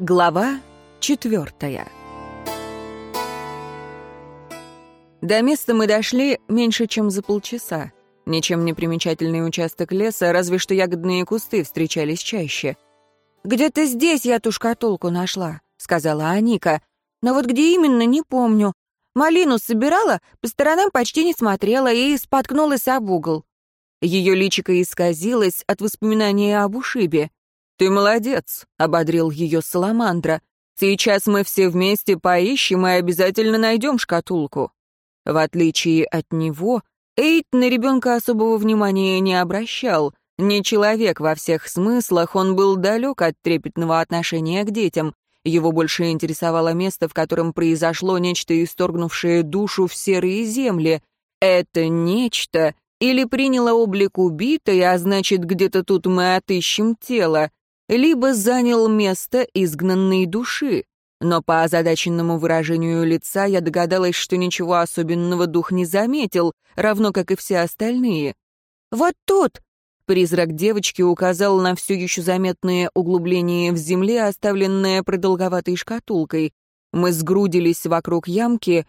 Глава четвертая До места мы дошли меньше, чем за полчаса. Ничем не примечательный участок леса, разве что ягодные кусты встречались чаще. «Где-то здесь я ту шкатулку нашла», — сказала Аника. «Но вот где именно, не помню. Малину собирала, по сторонам почти не смотрела и споткнулась об угол». Ее личико исказилось от воспоминания об ушибе. «Ты молодец», — ободрил ее Саламандра. «Сейчас мы все вместе поищем и обязательно найдем шкатулку». В отличие от него, Эйт на ребенка особого внимания не обращал. Не человек во всех смыслах, он был далек от трепетного отношения к детям. Его больше интересовало место, в котором произошло нечто, исторгнувшее душу в серые земли. Это нечто или приняло облик убитой, а значит, где-то тут мы отыщем тело, либо занял место изгнанной души. Но по озадаченному выражению лица я догадалась, что ничего особенного дух не заметил, равно как и все остальные. «Вот тут!» — призрак девочки указал на все еще заметное углубление в земле, оставленное продолговатой шкатулкой. Мы сгрудились вокруг ямки,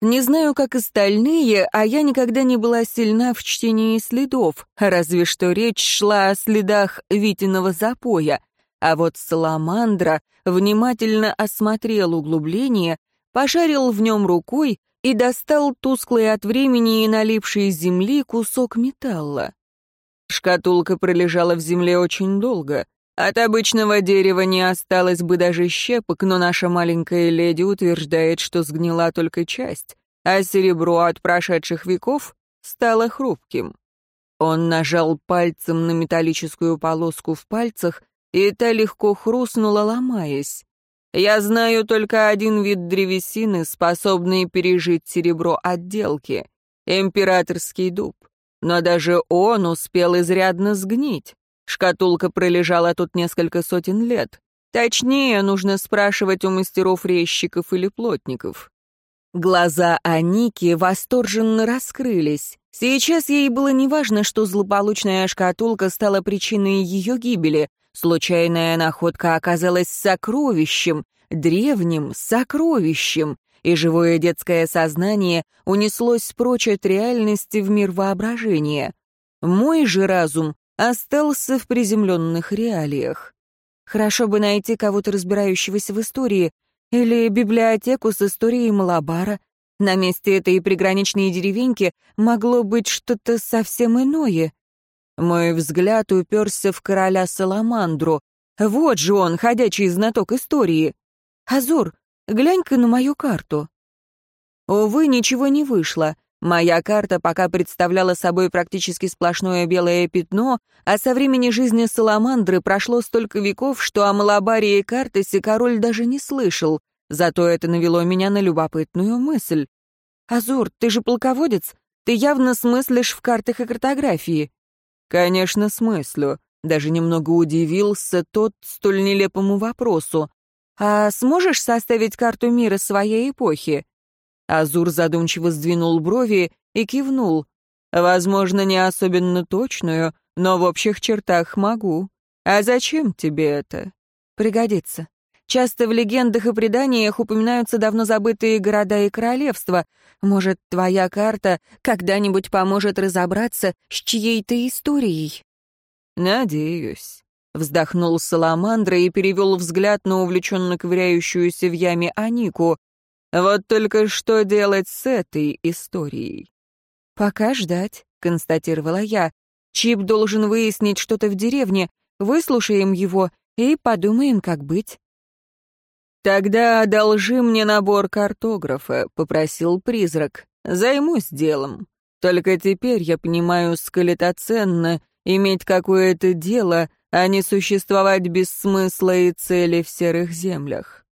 не знаю, как остальные, а я никогда не была сильна в чтении следов, разве что речь шла о следах Витиного запоя. А вот Саламандра внимательно осмотрел углубление, пошарил в нем рукой и достал тусклый от времени и налипший из земли кусок металла. Шкатулка пролежала в земле очень долго. От обычного дерева не осталось бы даже щепок, но наша маленькая леди утверждает, что сгнила только часть, а серебро от прошедших веков стало хрупким. Он нажал пальцем на металлическую полоску в пальцах, и та легко хрустнула, ломаясь. Я знаю только один вид древесины, способный пережить серебро отделки — императорский дуб. Но даже он успел изрядно сгнить. Шкатулка пролежала тут несколько сотен лет. Точнее, нужно спрашивать у мастеров-резчиков или плотников. Глаза Аники восторженно раскрылись. Сейчас ей было неважно, что злополучная шкатулка стала причиной ее гибели. Случайная находка оказалась сокровищем, древним сокровищем, и живое детское сознание унеслось прочь от реальности в мир воображения. Мой же разум остался в приземленных реалиях. Хорошо бы найти кого-то разбирающегося в истории или библиотеку с историей Малабара. На месте этой приграничной деревеньки могло быть что-то совсем иное. Мой взгляд уперся в короля Саламандру. Вот же он, ходячий знаток истории. «Азур, глянь-ка на мою карту». Увы, ничего не вышло. Моя карта пока представляла собой практически сплошное белое пятно, а со времени жизни Саламандры прошло столько веков, что о Малабаре и Картесе король даже не слышал. Зато это навело меня на любопытную мысль. «Азур, ты же полководец? Ты явно смыслишь в картах и картографии». «Конечно, смыслю», — даже немного удивился тот столь нелепому вопросу. «А сможешь составить карту мира своей эпохи?» Азур задумчиво сдвинул брови и кивнул. «Возможно, не особенно точную, но в общих чертах могу. А зачем тебе это?» «Пригодится. Часто в легендах и преданиях упоминаются давно забытые города и королевства. Может, твоя карта когда-нибудь поможет разобраться с чьей-то историей?» «Надеюсь», — вздохнул Саламандра и перевел взгляд на увлеченно ковыряющуюся в яме Анику. Вот только что делать с этой историей? «Пока ждать», — констатировала я. «Чип должен выяснить что-то в деревне. Выслушаем его и подумаем, как быть». «Тогда одолжи мне набор картографа», — попросил призрак. «Займусь делом. Только теперь я понимаю, сколь это ценно иметь какое-то дело, а не существовать без смысла и цели в серых землях».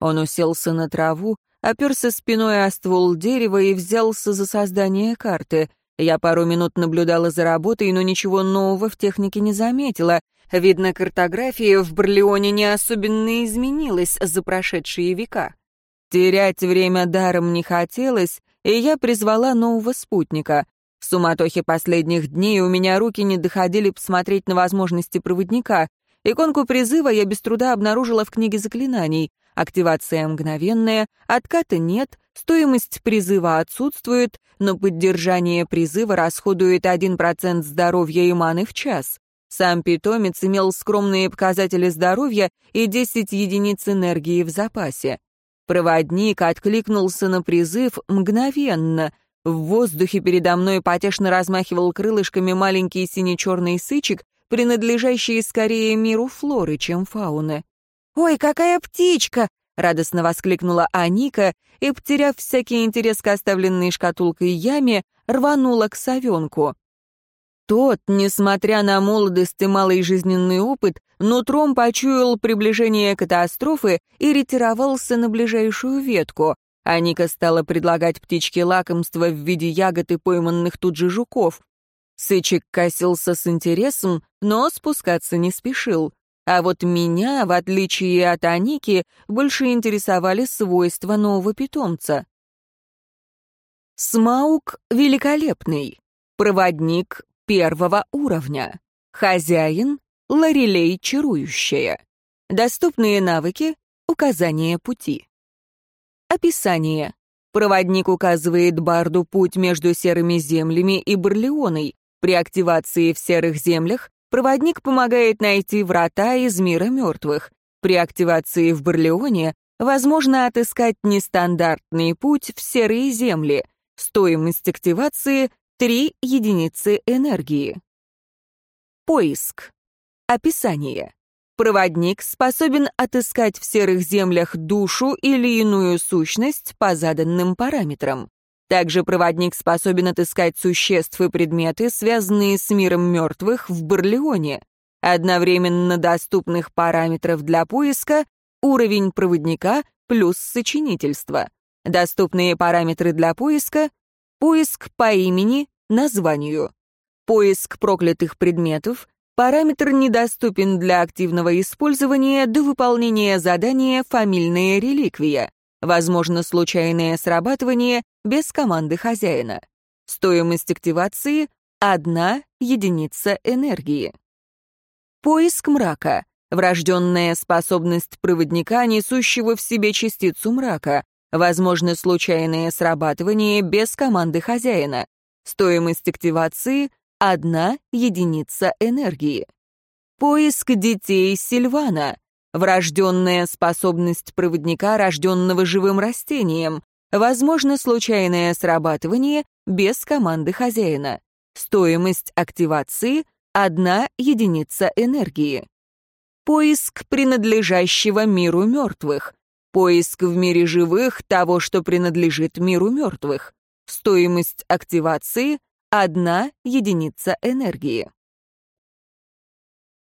Он уселся на траву, оперся спиной о ствол дерева и взялся за создание карты. Я пару минут наблюдала за работой, но ничего нового в технике не заметила. Видно, картография в Барлеоне не особенно изменилась за прошедшие века. Терять время даром не хотелось, и я призвала нового спутника. В суматохе последних дней у меня руки не доходили посмотреть на возможности проводника. Иконку призыва я без труда обнаружила в книге заклинаний. Активация мгновенная, отката нет, стоимость призыва отсутствует, но поддержание призыва расходует 1% здоровья и маны в час. Сам питомец имел скромные показатели здоровья и 10 единиц энергии в запасе. Проводник откликнулся на призыв мгновенно. В воздухе передо мной потешно размахивал крылышками маленький сине-черный сычек, принадлежащий скорее миру флоры, чем фауны. «Ой, какая птичка!» — радостно воскликнула Аника и, потеряв всякий интерес к оставленной шкатулкой яме, рванула к совенку. Тот, несмотря на молодость и малый жизненный опыт, нутром почуял приближение катастрофы и ретировался на ближайшую ветку. Аника стала предлагать птичке лакомство в виде ягод и пойманных тут же жуков. Сычек косился с интересом, но спускаться не спешил. А вот меня, в отличие от Аники, больше интересовали свойства нового питомца. Смаук великолепный, проводник первого уровня, хозяин — Лорелей чарующая. Доступные навыки — указание пути. Описание. Проводник указывает Барду путь между серыми землями и Барлеоной. При активации в серых землях Проводник помогает найти врата из мира мертвых. При активации в Барлеоне возможно отыскать нестандартный путь в серые земли. Стоимость активации — 3 единицы энергии. Поиск. Описание. Проводник способен отыскать в серых землях душу или иную сущность по заданным параметрам. Также проводник способен отыскать существ и предметы, связанные с миром мертвых в Барлеоне. Одновременно доступных параметров для поиска — уровень проводника плюс сочинительство. Доступные параметры для поиска — поиск по имени, названию. Поиск проклятых предметов — параметр недоступен для активного использования до выполнения задания «Фамильная реликвия». Возможно случайное срабатывание без команды хозяина. Стоимость активации — одна единица энергии. Поиск мрака — врожденная способность проводника, несущего в себе частицу мрака. Возможно случайное срабатывание без команды хозяина. Стоимость активации — одна единица энергии. Поиск детей Сильвана врожденная способность проводника, рожденного живым растением, возможно случайное срабатывание без команды хозяина. Стоимость активации — одна единица энергии. Поиск принадлежащего миру мертвых. Поиск в мире живых того, что принадлежит миру мертвых. Стоимость активации — одна единица энергии.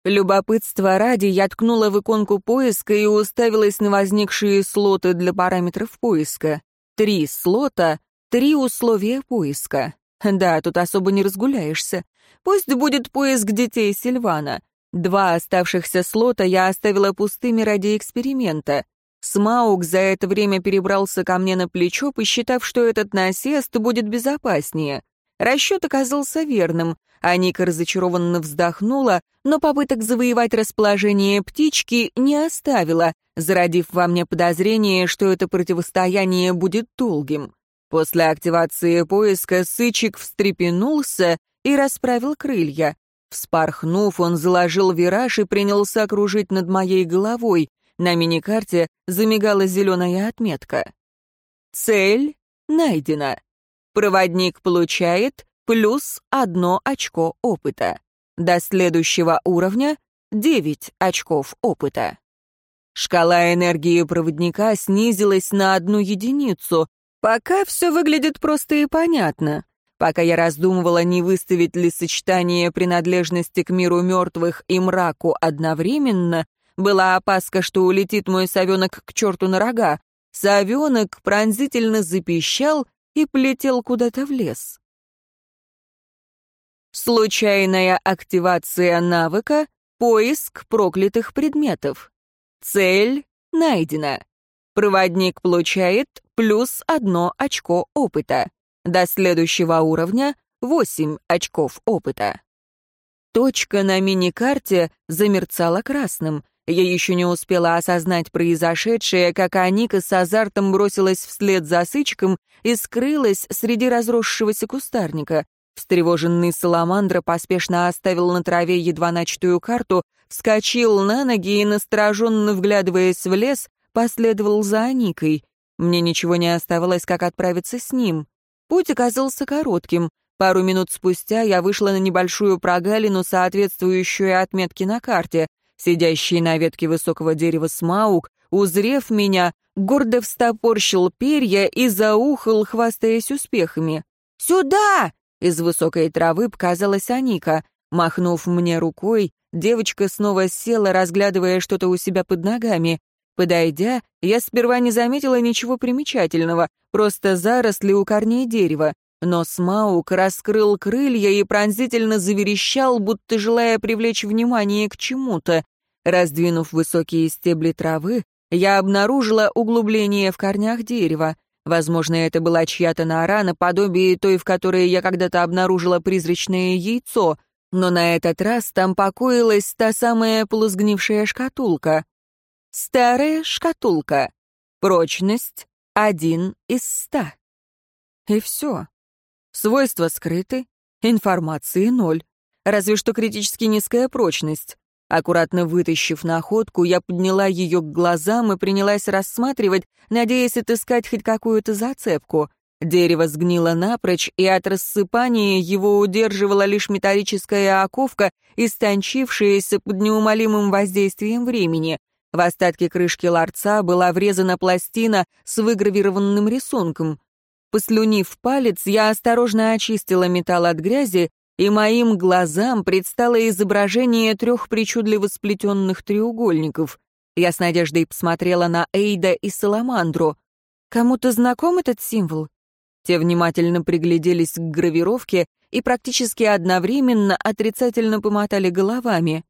Любопытство ради я ткнула в иконку поиска и уставилась на возникшие слоты для параметров поиска. Три слота, три условия поиска. Да, тут особо не разгуляешься. Пусть будет поиск детей Сильвана. Два оставшихся слота я оставила пустыми ради эксперимента. Смаук за это время перебрался ко мне на плечо, посчитав, что этот насест будет безопаснее. Расчет оказался верным. Аника разочарованно вздохнула, но попыток завоевать расположение птички не оставила, зародив во мне подозрение, что это противостояние будет долгим. После активации поиска Сычик встрепенулся и расправил крылья. Вспорхнув, он заложил вираж и принялся кружить над моей головой. На миникарте замигала зеленая отметка. Цель найдена. Проводник получает плюс одно очко опыта. До следующего уровня — 9 очков опыта. Шкала энергии проводника снизилась на одну единицу. Пока все выглядит просто и понятно. Пока я раздумывала, не выставить ли сочетание принадлежности к миру мертвых и мраку одновременно, была опаска, что улетит мой совенок к черту на рога. Совенок пронзительно запищал и полетел куда-то в лес. Случайная активация навыка «Поиск проклятых предметов». Цель найдена. Проводник получает плюс одно очко опыта. До следующего уровня — 8 очков опыта. Точка на мини-карте замерцала красным. Я еще не успела осознать произошедшее, как Аника с азартом бросилась вслед за сычком и скрылась среди разросшегося кустарника. Встревоженный Саламандра поспешно оставил на траве едва начатую карту, вскочил на ноги и, настороженно вглядываясь в лес, последовал за Аникой. Мне ничего не оставалось, как отправиться с ним. Путь оказался коротким. Пару минут спустя я вышла на небольшую прогалину, соответствующую отметке на карте. Сидящий на ветке высокого дерева смаук, узрев меня, гордо встопорщил перья и заухал, хвастаясь успехами. «Сюда!» — из высокой травы показалась Аника. Махнув мне рукой, девочка снова села, разглядывая что-то у себя под ногами. Подойдя, я сперва не заметила ничего примечательного, просто заросли у корней дерева. Но Смаук раскрыл крылья и пронзительно заверещал, будто желая привлечь внимание к чему-то. Раздвинув высокие стебли травы, я обнаружила углубление в корнях дерева. Возможно, это была чья-то нора, наподобие той, в которой я когда-то обнаружила призрачное яйцо, но на этот раз там покоилась та самая полусгнившая шкатулка. Старая шкатулка. Прочность — один из ста. И все. Свойства скрыты, информации ноль. Разве что критически низкая прочность. Аккуратно вытащив находку, я подняла ее к глазам и принялась рассматривать, надеясь отыскать хоть какую-то зацепку. Дерево сгнило напрочь, и от рассыпания его удерживала лишь металлическая оковка, истончившаяся под неумолимым воздействием времени. В остатке крышки ларца была врезана пластина с выгравированным рисунком. Послюнив палец, я осторожно очистила металл от грязи, и моим глазам предстало изображение трех причудливо сплетенных треугольников. Я с надеждой посмотрела на Эйда и Саламандру. «Кому-то знаком этот символ?» Те внимательно пригляделись к гравировке и практически одновременно отрицательно помотали головами.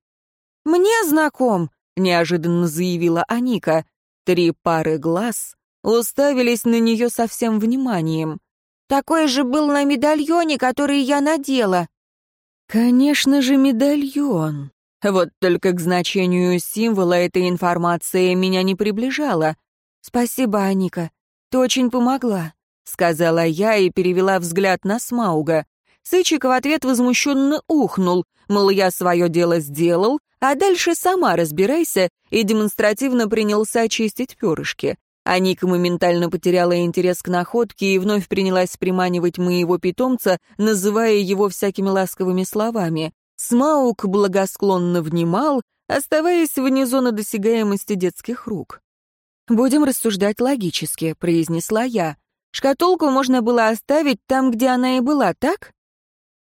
«Мне знаком», — неожиданно заявила Аника. Три пары глаз уставились на нее со всем вниманием. «Такой же был на медальоне, который я надела». «Конечно же, медальон. Вот только к значению символа эта информация меня не приближала. Спасибо, Аника, ты очень помогла», — сказала я и перевела взгляд на Смауга. Сычик в ответ возмущенно ухнул, мол, я свое дело сделал, а дальше сама разбирайся, и демонстративно принялся очистить перышки. Аника моментально потеряла интерес к находке и вновь принялась приманивать моего питомца, называя его всякими ласковыми словами. Смаук благосклонно внимал, оставаясь вне зоны досягаемости детских рук. «Будем рассуждать логически», — произнесла я. «Шкатулку можно было оставить там, где она и была, так?»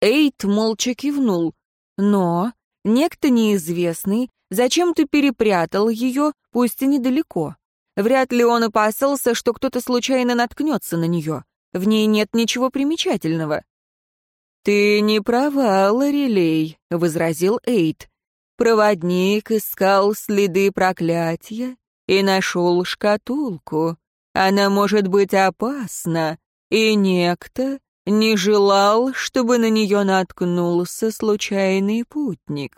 Эйт молча кивнул. «Но некто неизвестный зачем-то перепрятал ее, пусть и недалеко. Вряд ли он опасался, что кто-то случайно наткнется на нее. В ней нет ничего примечательного. «Ты не права, Лорелей», — возразил Эйд. «Проводник искал следы проклятия и нашел шкатулку. Она может быть опасна, и некто не желал, чтобы на нее наткнулся случайный путник».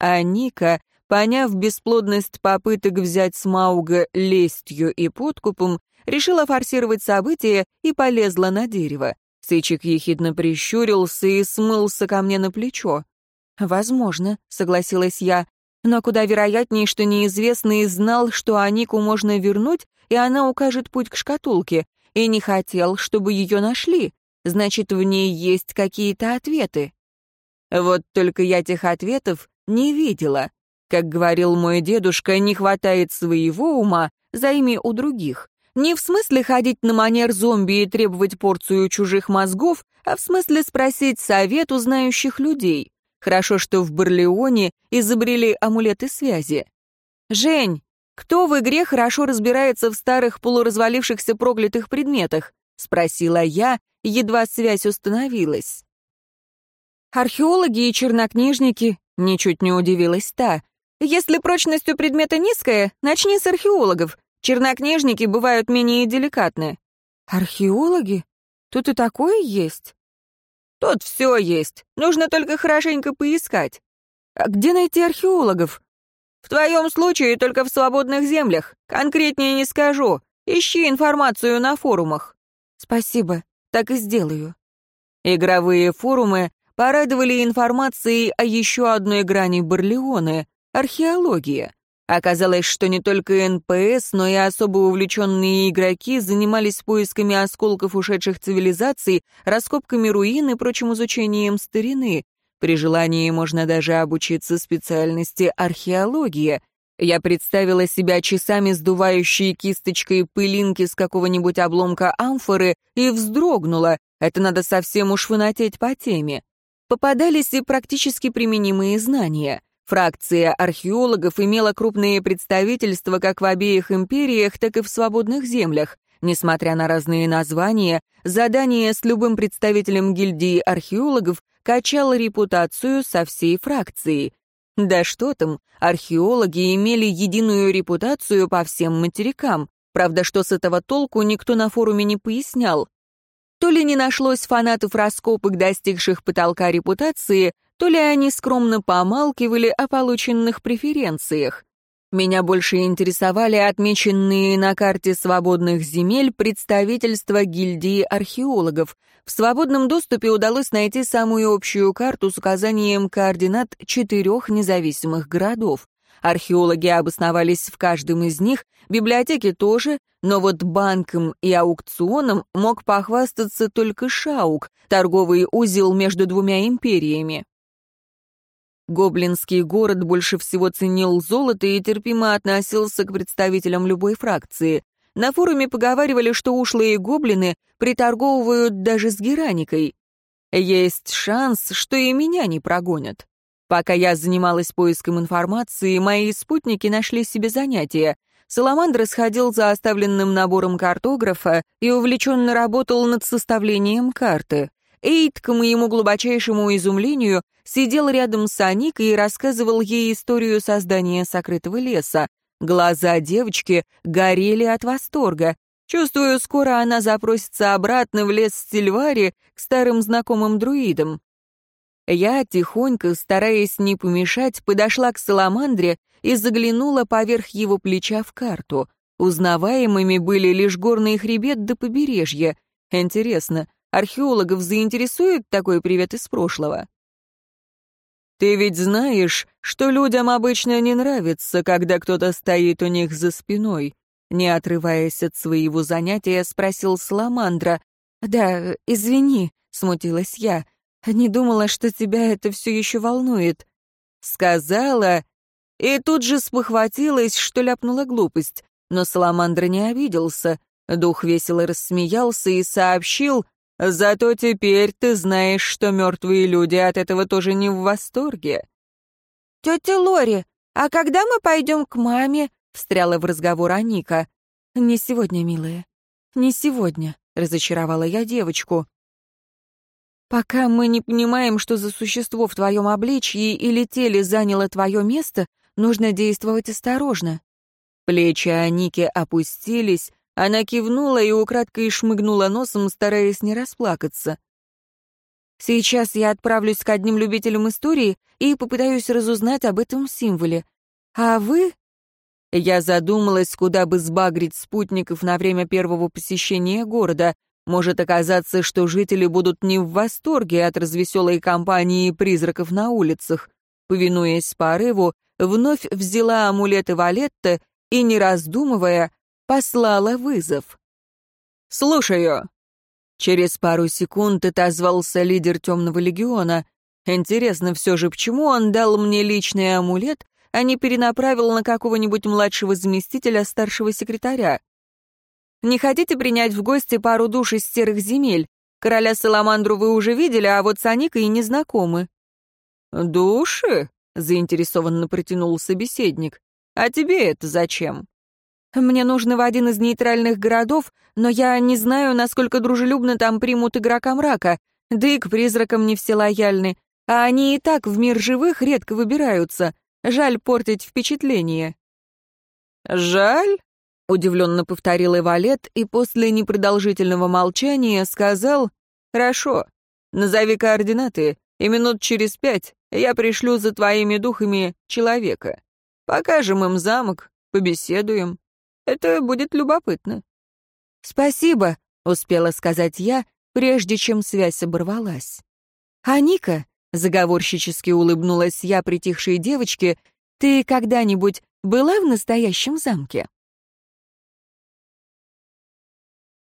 А Ника Поняв бесплодность попыток взять Смауга лестью и подкупом, решила форсировать события и полезла на дерево. Сычик ехидно прищурился и смылся ко мне на плечо. «Возможно», — согласилась я, «но куда вероятнее, что неизвестный знал, что Анику можно вернуть, и она укажет путь к шкатулке, и не хотел, чтобы ее нашли. Значит, в ней есть какие-то ответы». Вот только я тех ответов не видела. Как говорил мой дедушка, не хватает своего ума, займи у других. Не в смысле ходить на манер зомби и требовать порцию чужих мозгов, а в смысле спросить совет у знающих людей. Хорошо, что в Барлеоне изобрели амулеты связи. «Жень, кто в игре хорошо разбирается в старых полуразвалившихся проклятых предметах?» — спросила я, едва связь установилась. «Археологи и чернокнижники», — ничуть не удивилась та, если прочность у предмета низкая, начни с археологов. Чернокнижники бывают менее деликатны». «Археологи? Тут и такое есть?» Тут все есть. Нужно только хорошенько поискать. А где найти археологов? В твоем случае только в свободных землях. Конкретнее не скажу. Ищи информацию на форумах. Спасибо, так и сделаю. Игровые форумы порадовали информацией о еще одной грани Барлионы — археология. Оказалось, что не только НПС, но и особо увлеченные игроки занимались поисками осколков ушедших цивилизаций, раскопками руин и прочим изучением старины. При желании можно даже обучиться специальности археология. Я представила себя часами сдувающей кисточкой пылинки с какого-нибудь обломка амфоры и вздрогнула. Это надо совсем уж вынатеть по теме. Попадались и практически применимые знания — Фракция археологов имела крупные представительства как в обеих империях, так и в свободных землях. Несмотря на разные названия, задание с любым представителем гильдии археологов качало репутацию со всей фракцией. Да что там, археологи имели единую репутацию по всем материкам. Правда, что с этого толку, никто на форуме не пояснял. То ли не нашлось фанатов раскопок, достигших потолка репутации, то ли они скромно помалкивали о полученных преференциях. Меня больше интересовали отмеченные на карте свободных земель представительства гильдии археологов. В свободном доступе удалось найти самую общую карту с указанием координат четырех независимых городов. Археологи обосновались в каждом из них, библиотеки тоже, но вот банком и аукционом мог похвастаться только Шаук, торговый узел между двумя империями. Гоблинский город больше всего ценил золото и терпимо относился к представителям любой фракции. На форуме поговаривали, что ушлые гоблины приторговывают даже с гераникой. Есть шанс, что и меня не прогонят. Пока я занималась поиском информации, мои спутники нашли себе занятия. Саламандр сходил за оставленным набором картографа и увлеченно работал над составлением карты. Эйд, к моему глубочайшему изумлению, сидел рядом с Аникой и рассказывал ей историю создания сокрытого леса. Глаза девочки горели от восторга. Чувствую, скоро она запросится обратно в лес Сильвари к старым знакомым друидам. Я, тихонько, стараясь не помешать, подошла к Саламандре и заглянула поверх его плеча в карту. Узнаваемыми были лишь горный хребет до побережья. Интересно, Археологов заинтересует такой привет из прошлого? Ты ведь знаешь, что людям обычно не нравится, когда кто-то стоит у них за спиной. Не отрываясь от своего занятия, спросил Саламандра. «Да, извини», — смутилась я. «Не думала, что тебя это все еще волнует». Сказала, и тут же спохватилась, что ляпнула глупость. Но Саламандра не обиделся. Дух весело рассмеялся и сообщил, Зато теперь ты знаешь, что мертвые люди от этого тоже не в восторге». «Тетя Лори, а когда мы пойдем к маме?» — встряла в разговор Аника. «Не сегодня, милая, не сегодня», — разочаровала я девочку. «Пока мы не понимаем, что за существо в твоем обличье или теле заняло твое место, нужно действовать осторожно». Плечи Аники опустились, она кивнула и украдкой шмыгнула носом, стараясь не расплакаться. «Сейчас я отправлюсь к одним любителям истории и попытаюсь разузнать об этом символе. А вы...» Я задумалась, куда бы сбагрить спутников на время первого посещения города. Может оказаться, что жители будут не в восторге от развеселой компании призраков на улицах. Повинуясь порыву, вновь взяла амулеты Валетта и, не раздумывая, послала вызов. «Слушаю». Через пару секунд отозвался лидер Темного Легиона. Интересно все же, почему он дал мне личный амулет, а не перенаправил на какого-нибудь младшего заместителя старшего секретаря? «Не хотите принять в гости пару душ из серых земель? Короля Саламандру вы уже видели, а вот с Аникой не знакомы». «Души?» — заинтересованно протянул собеседник. «А тебе это зачем?» Мне нужно в один из нейтральных городов, но я не знаю, насколько дружелюбно там примут игрока мрака, да и к призракам не все лояльны, а они и так в мир живых редко выбираются. Жаль портить впечатление». «Жаль?» — удивленно повторил Эвалет и после непродолжительного молчания сказал «Хорошо, Назови координаты, и минут через пять я пришлю за твоими духами человека. Покажем им замок, побеседуем. Это будет любопытно». «Спасибо», — успела сказать я, прежде чем связь оборвалась. «А Ника?» — заговорщически улыбнулась я притихшей девочке. «Ты когда-нибудь была в настоящем замке?»